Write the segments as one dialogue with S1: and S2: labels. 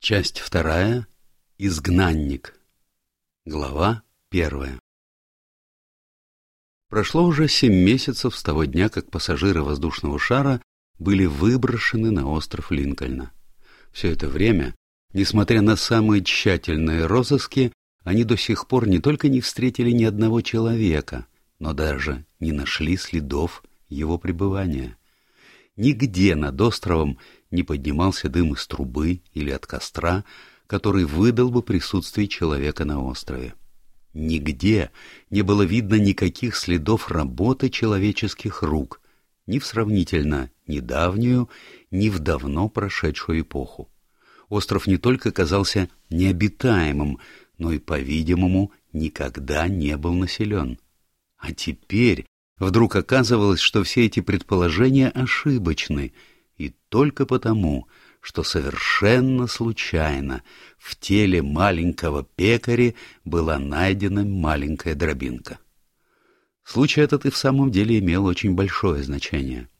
S1: Часть вторая. Изгнанник. Глава первая. Прошло уже семь месяцев с того дня, как пассажиры воздушного шара были выброшены на остров Линкольна. Все это время, несмотря на самые тщательные розыски, они до сих пор не только не встретили ни одного человека, но даже не нашли следов его пребывания. Нигде над островом не поднимался дым из трубы или от костра, который выдал бы присутствие человека на острове. Нигде не было видно никаких следов работы человеческих рук, ни в сравнительно недавнюю, ни в давно прошедшую эпоху. Остров не только казался необитаемым, но и, по-видимому, никогда не был населен. А теперь вдруг оказывалось, что все эти предположения ошибочны — и только потому, что совершенно случайно в теле маленького пекаря была найдена маленькая дробинка. Случай этот и в самом деле имел очень большое значение.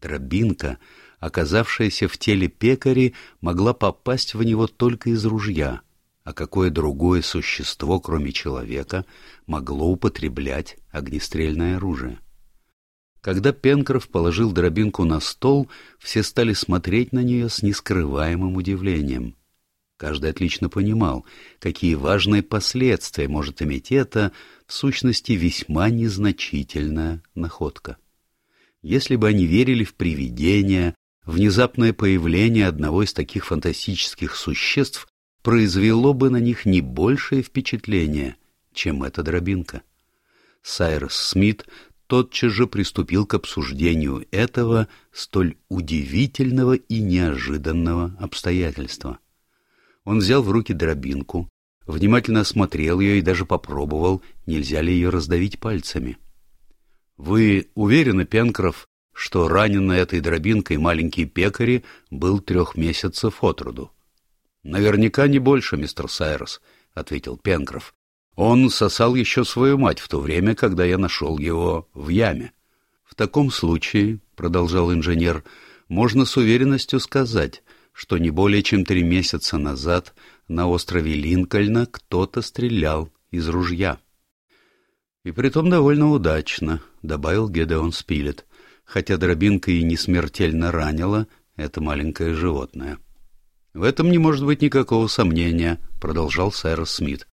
S1: Дробинка, оказавшаяся в теле пекаря, могла попасть в него только из ружья, а какое другое существо, кроме человека, могло употреблять огнестрельное оружие. Когда Пенкроф положил дробинку на стол, все стали смотреть на нее с нескрываемым удивлением. Каждый отлично понимал, какие важные последствия может иметь эта, в сущности, весьма незначительная находка. Если бы они верили в привидения, внезапное появление одного из таких фантастических существ произвело бы на них не большее впечатление, чем эта дробинка. Сайрос Смит тотчас же приступил к обсуждению этого столь удивительного и неожиданного обстоятельства. Он взял в руки дробинку, внимательно осмотрел ее и даже попробовал, нельзя ли ее раздавить пальцами. — Вы уверены, Пенкроф, что раненый этой дробинкой маленький пекари был трех месяцев от роду? — Наверняка не больше, мистер Сайрос, — ответил Пенкроф. Он сосал еще свою мать в то время, когда я нашел его в яме. В таком случае, — продолжал инженер, — можно с уверенностью сказать, что не более чем три месяца назад на острове Линкольна кто-то стрелял из ружья. И притом довольно удачно, — добавил Гедеон Спилет, хотя дробинка и не смертельно ранила это маленькое животное. — В этом не может быть никакого сомнения, — продолжал Сайрос Смит.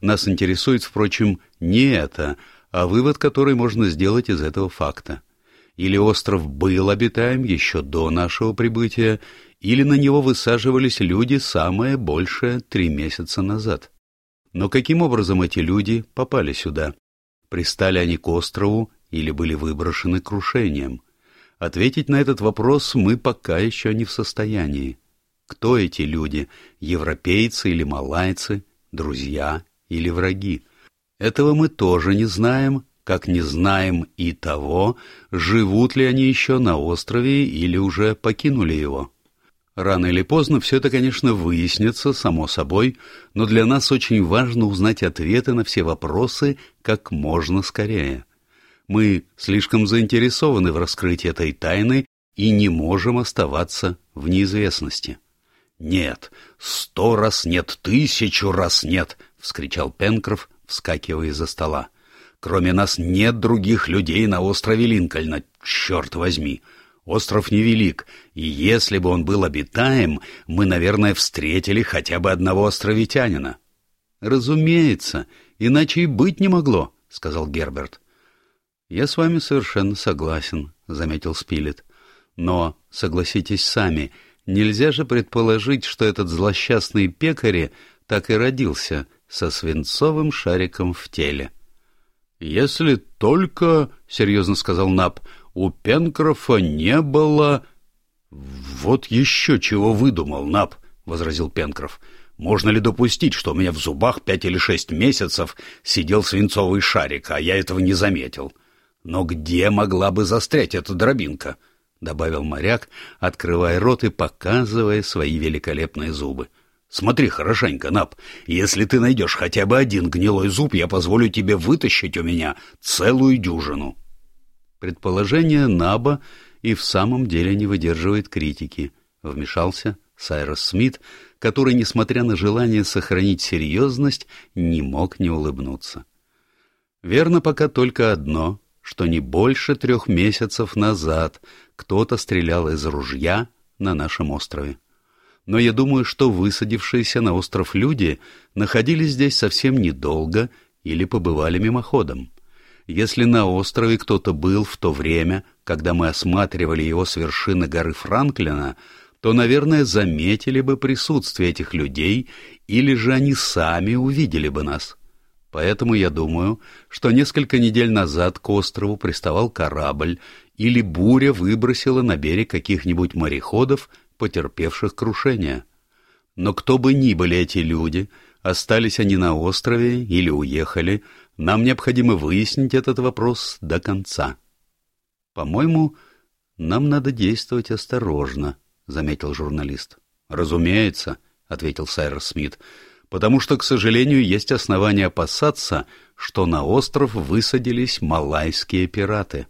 S1: Нас интересует, впрочем, не это, а вывод, который можно сделать из этого факта. Или остров был обитаем еще до нашего прибытия, или на него высаживались люди самое большее три месяца назад. Но каким образом эти люди попали сюда? Пристали они к острову или были выброшены крушением? Ответить на этот вопрос мы пока еще не в состоянии. Кто эти люди, европейцы или малайцы, друзья или враги. Этого мы тоже не знаем, как не знаем и того, живут ли они еще на острове или уже покинули его. Рано или поздно все это, конечно, выяснится, само собой, но для нас очень важно узнать ответы на все вопросы как можно скорее. Мы слишком заинтересованы в раскрытии этой тайны и не можем оставаться в неизвестности. Нет, сто раз нет, тысячу раз нет, — вскричал Пенкроф, вскакивая из-за стола. «Кроме нас нет других людей на острове Линкольна, черт возьми! Остров невелик, и если бы он был обитаем, мы, наверное, встретили хотя бы одного островитянина». «Разумеется, иначе и быть не могло», — сказал Герберт. «Я с вами совершенно согласен», — заметил Спилет. «Но, согласитесь сами, нельзя же предположить, что этот злосчастный пекарь так и родился — со свинцовым шариком в теле. «Если только, — серьезно сказал Наб, — у Пенкрофа не было...» «Вот еще чего выдумал, Наб, — возразил Пенкроф. «Можно ли допустить, что у меня в зубах пять или шесть месяцев сидел свинцовый шарик, а я этого не заметил? Но где могла бы застрять эта дробинка?» — добавил моряк, открывая рот и показывая свои великолепные зубы. — Смотри хорошенько, Нап. Если ты найдешь хотя бы один гнилой зуб, я позволю тебе вытащить у меня целую дюжину. Предположение Наба и в самом деле не выдерживает критики, вмешался Сайрос Смит, который, несмотря на желание сохранить серьезность, не мог не улыбнуться. Верно пока только одно, что не больше трех месяцев назад кто-то стрелял из ружья на нашем острове. Но я думаю, что высадившиеся на остров люди находились здесь совсем недолго или побывали мимоходом. Если на острове кто-то был в то время, когда мы осматривали его с вершины горы Франклина, то, наверное, заметили бы присутствие этих людей, или же они сами увидели бы нас. Поэтому я думаю, что несколько недель назад к острову приставал корабль, или буря выбросила на берег каких-нибудь мореходов, потерпевших крушение. Но кто бы ни были эти люди, остались они на острове или уехали, нам необходимо выяснить этот вопрос до конца. По-моему, нам надо действовать осторожно, заметил журналист. Разумеется, ответил Сайрос Смит, потому что, к сожалению, есть основания опасаться, что на остров высадились малайские пираты.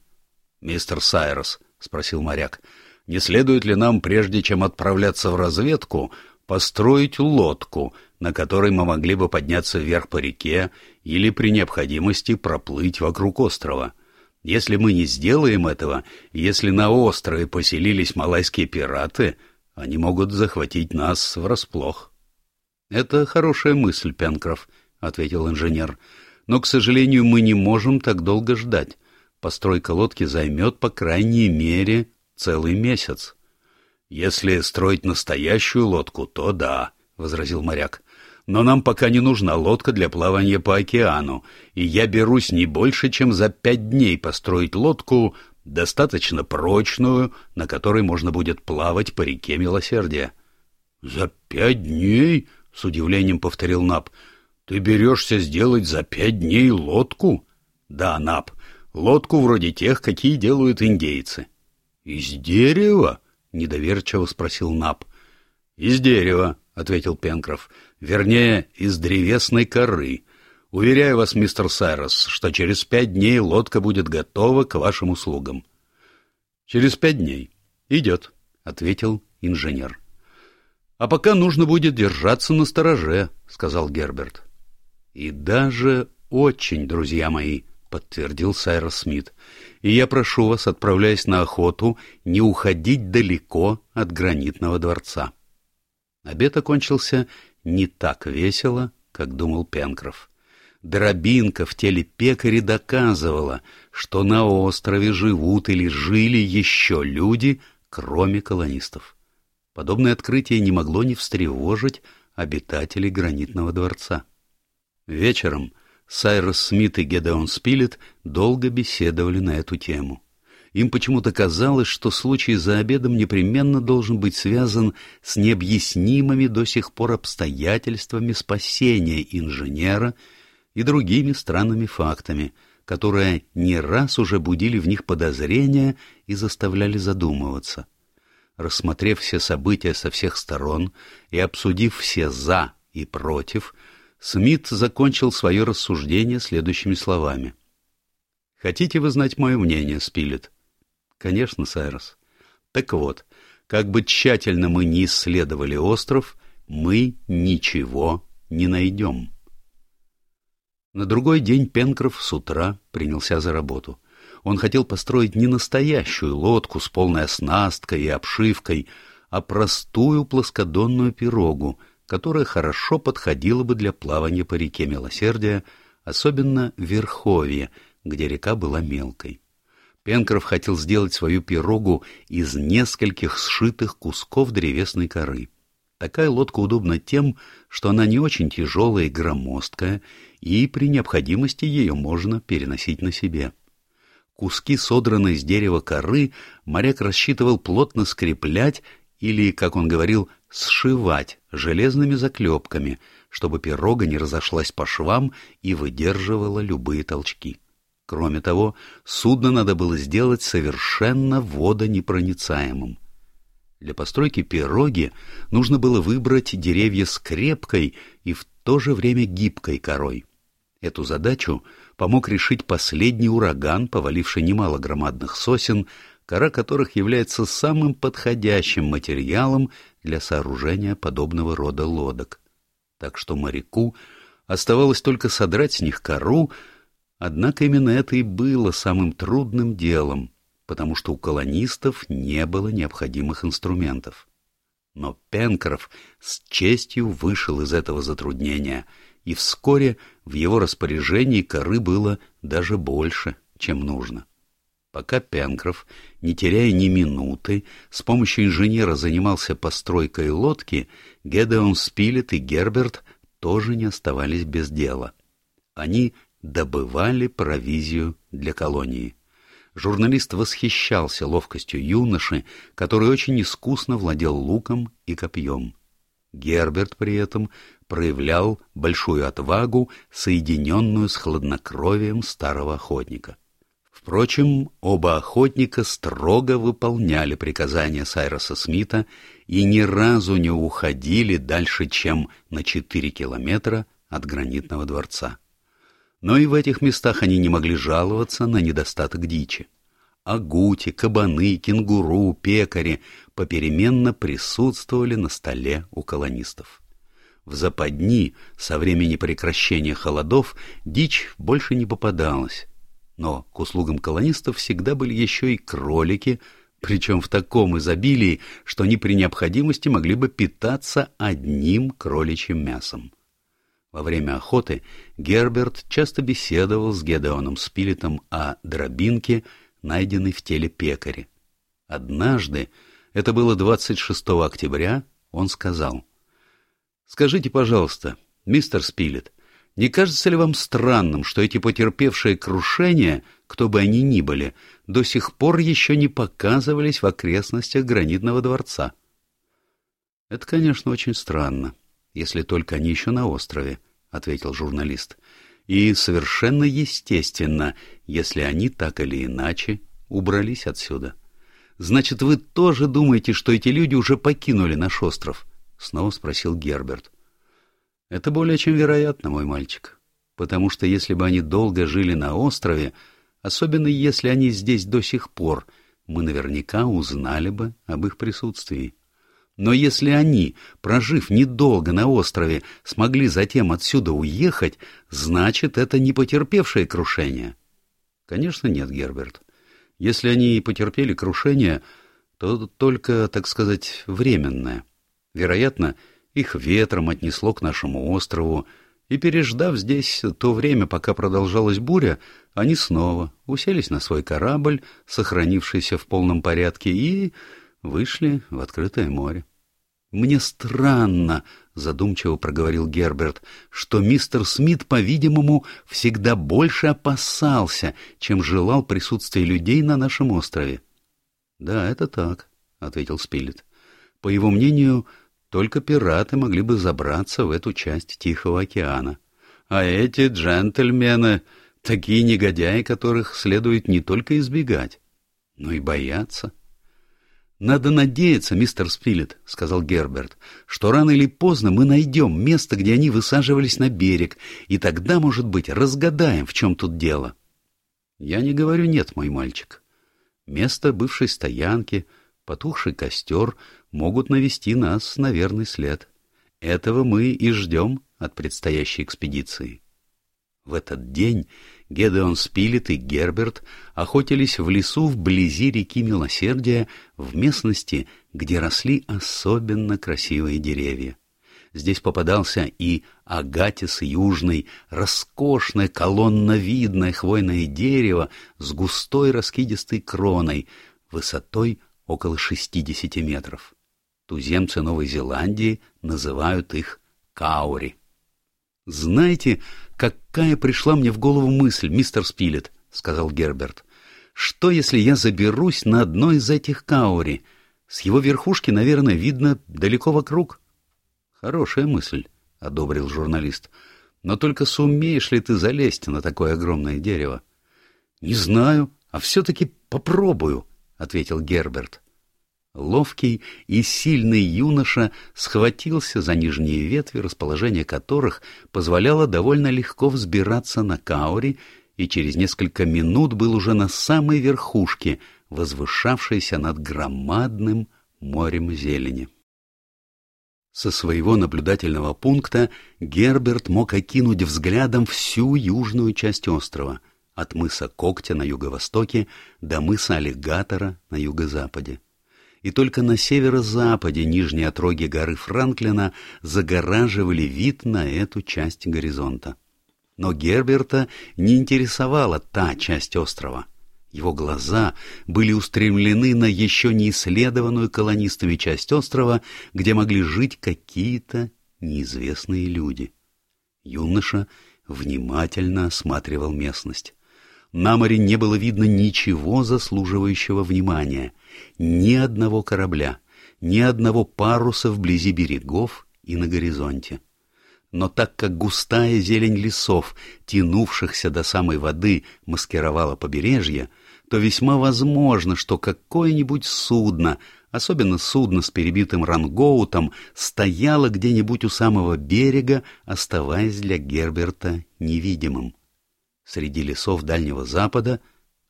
S1: Мистер Сайрос, спросил моряк, не следует ли нам, прежде чем отправляться в разведку, построить лодку, на которой мы могли бы подняться вверх по реке или при необходимости проплыть вокруг острова? Если мы не сделаем этого, если на острове поселились малайские пираты, они могут захватить нас врасплох. — Это хорошая мысль, Пенкроф, — ответил инженер. — Но, к сожалению, мы не можем так долго ждать. Постройка лодки займет, по крайней мере, целый месяц. — Если строить настоящую лодку, то да, — возразил моряк но нам пока не нужна лодка для плавания по океану, и я берусь не больше, чем за пять дней построить лодку, достаточно прочную, на которой можно будет плавать по реке Милосердия. — За пять дней? — с удивлением повторил Наб. — Ты берешься сделать за пять дней лодку? — Да, Наб, лодку вроде тех, какие делают индейцы. — Из дерева? — недоверчиво спросил Наб. — Из дерева, — ответил Пенкроф вернее, из древесной коры. Уверяю вас, мистер Сайрос, что через пять дней лодка будет готова к вашим услугам. — Через пять дней. Идет, — ответил инженер. — А пока нужно будет держаться на стороже, — сказал Герберт. — И даже очень, друзья мои, — подтвердил Сайрос Смит. — И я прошу вас, отправляясь на охоту, не уходить далеко от гранитного дворца. Обед окончился не так весело, как думал Пенкроф. Дробинка в теле пекаря доказывала, что на острове живут или жили еще люди, кроме колонистов. Подобное открытие не могло не встревожить обитателей гранитного дворца. Вечером Сайрос Смит и Гедеон Спилет долго беседовали на эту тему. Им почему-то казалось, что случай за обедом непременно должен быть связан с необъяснимыми до сих пор обстоятельствами спасения инженера и другими странными фактами, которые не раз уже будили в них подозрения и заставляли задумываться. Рассмотрев все события со всех сторон и обсудив все «за» и «против», Смит закончил свое рассуждение следующими словами. «Хотите вы знать мое мнение, Спилет?» Конечно, Сайрос. Так вот, как бы тщательно мы ни исследовали остров, мы ничего не найдем. На другой день Пенкроф с утра принялся за работу. Он хотел построить не настоящую лодку с полной оснасткой и обшивкой, а простую плоскодонную пирогу, которая хорошо подходила бы для плавания по реке Милосердия, особенно в Верховье, где река была мелкой. Пенкроф хотел сделать свою пирогу из нескольких сшитых кусков древесной коры. Такая лодка удобна тем, что она не очень тяжелая и громоздкая, и при необходимости ее можно переносить на себе. Куски, содранные из дерева коры, моряк рассчитывал плотно скреплять или, как он говорил, сшивать железными заклепками, чтобы пирога не разошлась по швам и выдерживала любые толчки. Кроме того, судно надо было сделать совершенно водонепроницаемым. Для постройки пироги нужно было выбрать деревья с крепкой и в то же время гибкой корой. Эту задачу помог решить последний ураган, поваливший немало громадных сосен, кора которых является самым подходящим материалом для сооружения подобного рода лодок. Так что моряку оставалось только содрать с них кору, однако именно это и было самым трудным делом, потому что у колонистов не было необходимых инструментов. Но Пенкроф с честью вышел из этого затруднения, и вскоре в его распоряжении коры было даже больше, чем нужно. Пока Пенкроф, не теряя ни минуты, с помощью инженера занимался постройкой лодки, Гедеон Спилет и Герберт тоже не оставались без дела. Они добывали провизию для колонии. Журналист восхищался ловкостью юноши, который очень искусно владел луком и копьем. Герберт при этом проявлял большую отвагу, соединенную с хладнокровием старого охотника. Впрочем, оба охотника строго выполняли приказания Сайроса Смита и ни разу не уходили дальше, чем на четыре километра от гранитного дворца. Но и в этих местах они не могли жаловаться на недостаток дичи. Агути, кабаны, кенгуру, пекари попеременно присутствовали на столе у колонистов. В западни со времени прекращения холодов дичь больше не попадалась, но к услугам колонистов всегда были еще и кролики, причем в таком изобилии, что они при необходимости могли бы питаться одним кроличьим мясом. Во время охоты Герберт часто беседовал с Гедеоном Спилетом о дробинке, найденной в теле пекаря. Однажды, это было 26 октября, он сказал, «Скажите, пожалуйста, мистер Спилет, не кажется ли вам странным, что эти потерпевшие крушения, кто бы они ни были, до сих пор еще не показывались в окрестностях гранитного дворца?» «Это, конечно, очень странно», если только они еще на острове, — ответил журналист. И совершенно естественно, если они так или иначе убрались отсюда. Значит, вы тоже думаете, что эти люди уже покинули наш остров? Снова спросил Герберт. Это более чем вероятно, мой мальчик. Потому что если бы они долго жили на острове, особенно если они здесь до сих пор, мы наверняка узнали бы об их присутствии. Но если они, прожив недолго на острове, смогли затем отсюда уехать, значит, это не потерпевшее крушение. Конечно, нет, Герберт. Если они и потерпели крушение, то только, так сказать, временное. Вероятно, их ветром отнесло к нашему острову, и, переждав здесь то время, пока продолжалась буря, они снова уселись на свой корабль, сохранившийся в полном порядке, и вышли в открытое море. «Мне странно», — задумчиво проговорил Герберт, «что мистер Смит, по-видимому, всегда больше опасался, чем желал присутствия людей на нашем острове». «Да, это так», — ответил Спилет. «По его мнению, только пираты могли бы забраться в эту часть Тихого океана. А эти джентльмены — такие негодяи, которых следует не только избегать, но и бояться». «Надо надеяться, мистер Спилет», — сказал Герберт, «что рано или поздно мы найдем место, где они высаживались на берег, и тогда, может быть, разгадаем, в чем тут дело». «Я не говорю нет, мой мальчик. Место бывшей стоянки, потухший костер могут навести нас на верный след. Этого мы и ждем от предстоящей экспедиции». В этот день Гедеон Спилет и Герберт охотились в лесу вблизи реки Милосердия, в местности, где росли особенно красивые деревья. Здесь попадался и агатис южный, роскошное колонновидное хвойное дерево с густой раскидистой кроной, высотой около 60 метров. Туземцы Новой Зеландии называют их каури. Знаете, какая пришла мне в голову мысль, мистер Спилет, — сказал Герберт. Что, если я заберусь на одной из этих каури? С его верхушки, наверное, видно далеко вокруг. Хорошая мысль, — одобрил журналист. Но только сумеешь ли ты залезть на такое огромное дерево? — Не знаю, а все-таки попробую, — ответил Герберт. Ловкий и сильный юноша схватился за нижние ветви, расположение которых позволяло довольно легко взбираться на каури, и через несколько минут был уже на самой верхушке, возвышавшейся над громадным морем зелени. Со своего наблюдательного пункта Герберт мог окинуть взглядом всю южную часть острова, от мыса Когтя на юго-востоке до мыса Аллигатора на юго-западе. И только на северо-западе нижние отроги горы Франклина загораживали вид на эту часть горизонта. Но Герберта не интересовала та часть острова. Его глаза были устремлены на еще не исследованную колонистами часть острова, где могли жить какие-то неизвестные люди. Юноша внимательно осматривал местность. На море не было видно ничего заслуживающего внимания, ни одного корабля, ни одного паруса вблизи берегов и на горизонте но так как густая зелень лесов, тянувшихся до самой воды, маскировала побережье, то весьма возможно, что какое-нибудь судно, особенно судно с перебитым рангоутом, стояло где-нибудь у самого берега, оставаясь для Герберта невидимым. Среди лесов Дальнего Запада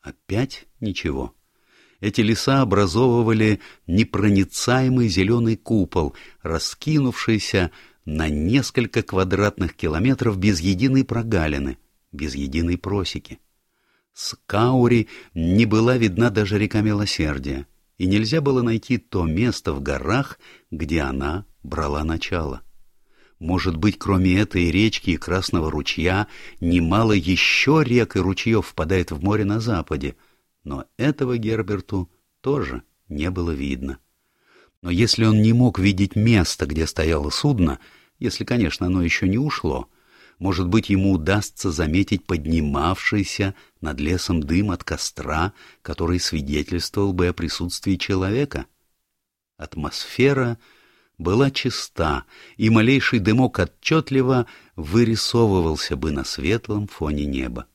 S1: опять ничего. Эти леса образовывали непроницаемый зеленый купол, раскинувшийся на несколько квадратных километров без единой прогалины, без единой просеки. С Каури не была видна даже река Милосердия, и нельзя было найти то место в горах, где она брала начало. Может быть, кроме этой речки и Красного ручья, немало еще рек и ручьев впадает в море на западе, но этого Герберту тоже не было видно. Но если он не мог видеть место, где стояло судно, если, конечно, оно еще не ушло, может быть, ему удастся заметить поднимавшийся над лесом дым от костра, который свидетельствовал бы о присутствии человека? Атмосфера была чиста, и малейший дымок отчетливо вырисовывался бы на светлом фоне неба.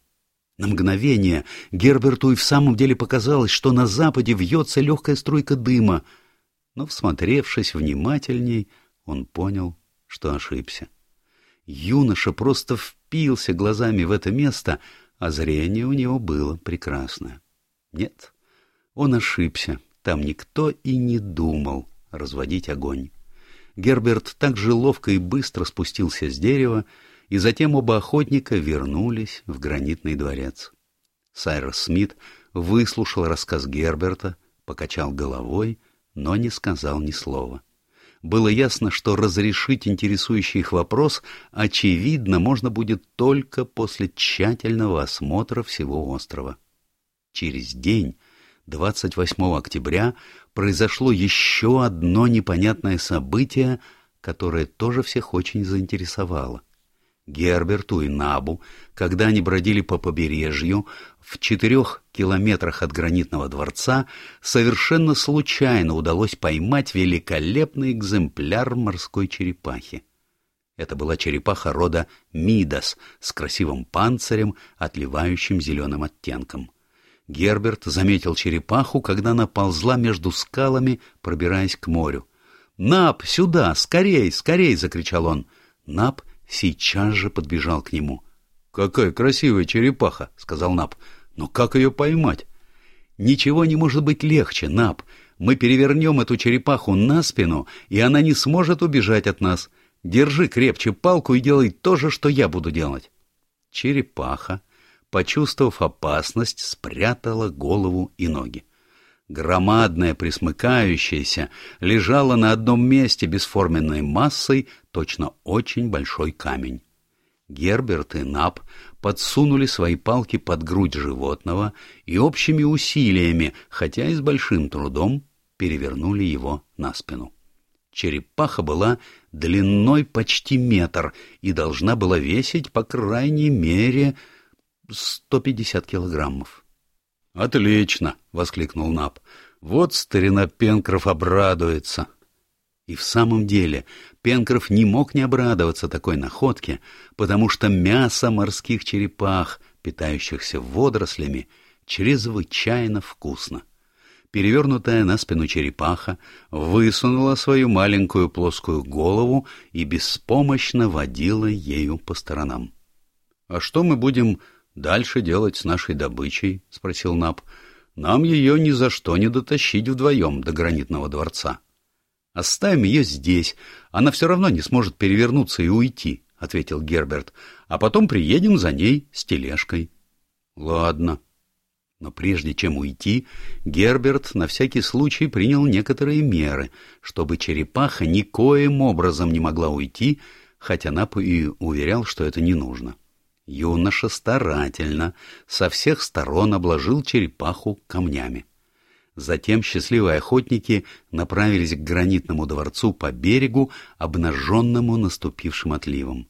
S1: На мгновение Герберту и в самом деле показалось, что на западе вьется легкая струйка дыма, но, всмотревшись внимательней, он понял, что ошибся. Юноша просто впился глазами в это место, а зрение у него было прекрасное. Нет, он ошибся, там никто и не думал разводить огонь. Герберт так же ловко и быстро спустился с дерева, и затем оба охотника вернулись в гранитный дворец. Сайрос Смит выслушал рассказ Герберта, покачал головой, но не сказал ни слова было ясно, что разрешить интересующий их вопрос, очевидно, можно будет только после тщательного осмотра всего острова. Через день, 28 октября, произошло еще одно непонятное событие, которое тоже всех очень заинтересовало. Герберту и Набу, когда они бродили по побережью, в четырех километрах от гранитного дворца совершенно случайно удалось поймать великолепный экземпляр морской черепахи. Это была черепаха рода Мидас с красивым панцирем, отливающим зеленым оттенком. Герберт заметил черепаху, когда она ползла между скалами, пробираясь к морю. «Нап, сюда! Скорей, скорей!» — закричал он. Нап сейчас же подбежал к нему. «Какая красивая черепаха!» — сказал Нап. «Но как ее поймать?» «Ничего не может быть легче, Нап. Мы перевернем эту черепаху на спину, и она не сможет убежать от нас. Держи крепче палку и делай то же, что я буду делать». Черепаха, почувствовав опасность, спрятала голову и ноги. Громадная, присмыкающаяся, лежала на одном месте бесформенной массой, точно очень большой камень. Герберт и Нап подсунули свои палки под грудь животного и общими усилиями, хотя и с большим трудом, перевернули его на спину. Черепаха была длиной почти метр и должна была весить, по крайней мере, 150 килограммов. «Отлично!» — воскликнул Нап. «Вот старина Пенкроф обрадуется!» И в самом деле Пенкроф не мог не обрадоваться такой находке, потому что мясо морских черепах, питающихся водорослями, чрезвычайно вкусно. Перевернутая на спину черепаха высунула свою маленькую плоскую голову и беспомощно водила ею по сторонам. — А что мы будем дальше делать с нашей добычей? — спросил Наб. Нам ее ни за что не дотащить вдвоем до гранитного дворца. Оставим ее здесь, она все равно не сможет перевернуться и уйти, — ответил Герберт, — а потом приедем за ней с тележкой. — Ладно. Но прежде чем уйти, Герберт на всякий случай принял некоторые меры, чтобы черепаха никоим образом не могла уйти, хотя Нап и уверял, что это не нужно. Юноша старательно со всех сторон обложил черепаху камнями. Затем счастливые охотники направились к гранитному дворцу по берегу, обнаженному наступившим отливом.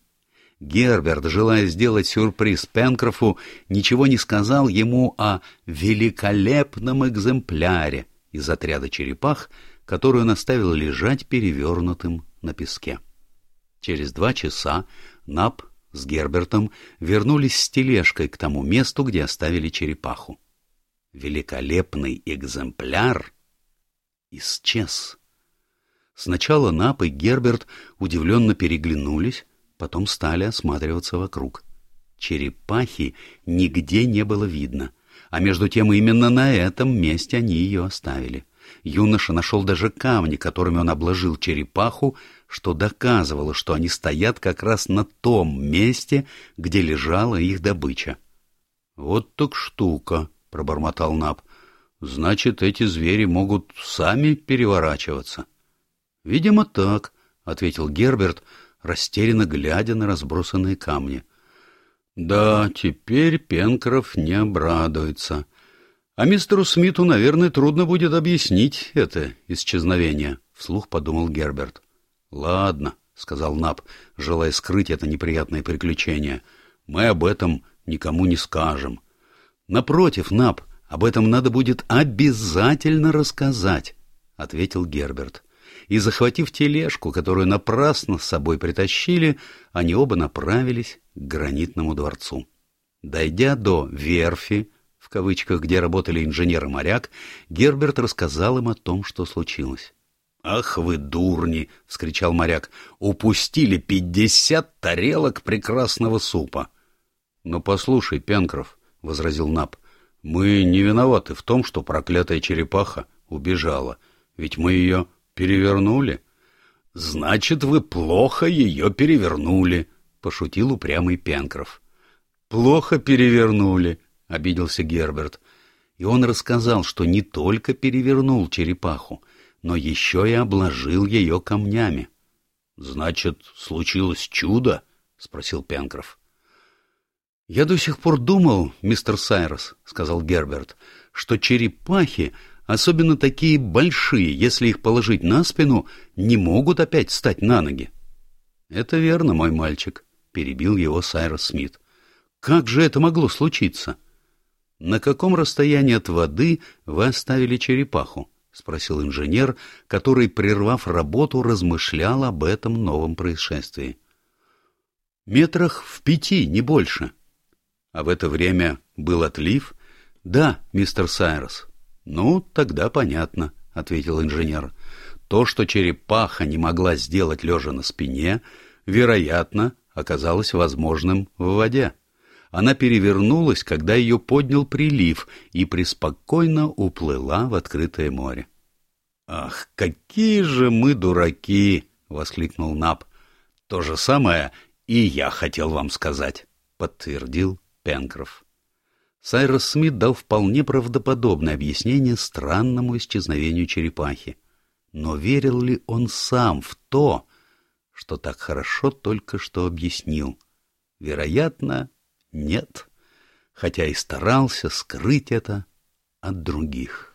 S1: Герберт, желая сделать сюрприз Пенкрофу, ничего не сказал ему о великолепном экземпляре из отряда черепах, которую он оставил лежать перевернутым на песке. Через два часа Нап с Гербертом вернулись с тележкой к тому месту, где оставили черепаху великолепный экземпляр исчез. Сначала Нап и Герберт удивленно переглянулись, потом стали осматриваться вокруг. Черепахи нигде не было видно, а между тем именно на этом месте они ее оставили. Юноша нашел даже камни, которыми он обложил черепаху, что доказывало, что они стоят как раз на том месте, где лежала их добыча. — Вот так штука, пробормотал Наб. Значит, эти звери могут сами переворачиваться. Видимо, так, ответил Герберт, растерянно глядя на разбросанные камни. Да, теперь Пенкроф не обрадуется. А мистеру Смиту, наверное, трудно будет объяснить это исчезновение, вслух подумал Герберт. Ладно, сказал Наб, желая скрыть это неприятное приключение. Мы об этом никому не скажем. Напротив, Наб, об этом надо будет обязательно рассказать, — ответил Герберт. И, захватив тележку, которую напрасно с собой притащили, они оба направились к гранитному дворцу. Дойдя до «верфи», в кавычках, где работали инженер и моряк, Герберт рассказал им о том, что случилось. «Ах вы дурни!» — вскричал моряк. «Упустили пятьдесят тарелок прекрасного супа!» «Но послушай, Пенкроф, — возразил Наб. — Мы не виноваты в том, что проклятая черепаха убежала, ведь мы ее перевернули. — Значит, вы плохо ее перевернули, — пошутил упрямый Пенкроф. — Плохо перевернули, — обиделся Герберт. И он рассказал, что не только перевернул черепаху, но еще и обложил ее камнями. — Значит, случилось чудо? — спросил Пенкроф. «Я до сих пор думал, мистер Сайрос, — сказал Герберт, — что черепахи, особенно такие большие, если их положить на спину, не могут опять встать на ноги». «Это верно, мой мальчик», — перебил его Сайрос Смит. «Как же это могло случиться?» «На каком расстоянии от воды вы оставили черепаху?» — спросил инженер, который, прервав работу, размышлял об этом новом происшествии. «Метрах в пяти, не больше», а в это время был отлив? Да, мистер Сайрос. Ну, тогда понятно, ответил инженер. То, что черепаха не могла сделать лежа на спине, вероятно, оказалось возможным в воде. Она перевернулась, когда ее поднял прилив и преспокойно уплыла в открытое море. «Ах, какие же мы дураки!» — воскликнул Наб. «То же самое и я хотел вам сказать», — подтвердил Пенкроф. Сайрос Смит дал вполне правдоподобное объяснение странному исчезновению черепахи. Но верил ли он сам в то, что так хорошо только что объяснил? Вероятно, нет, хотя и старался скрыть это от других.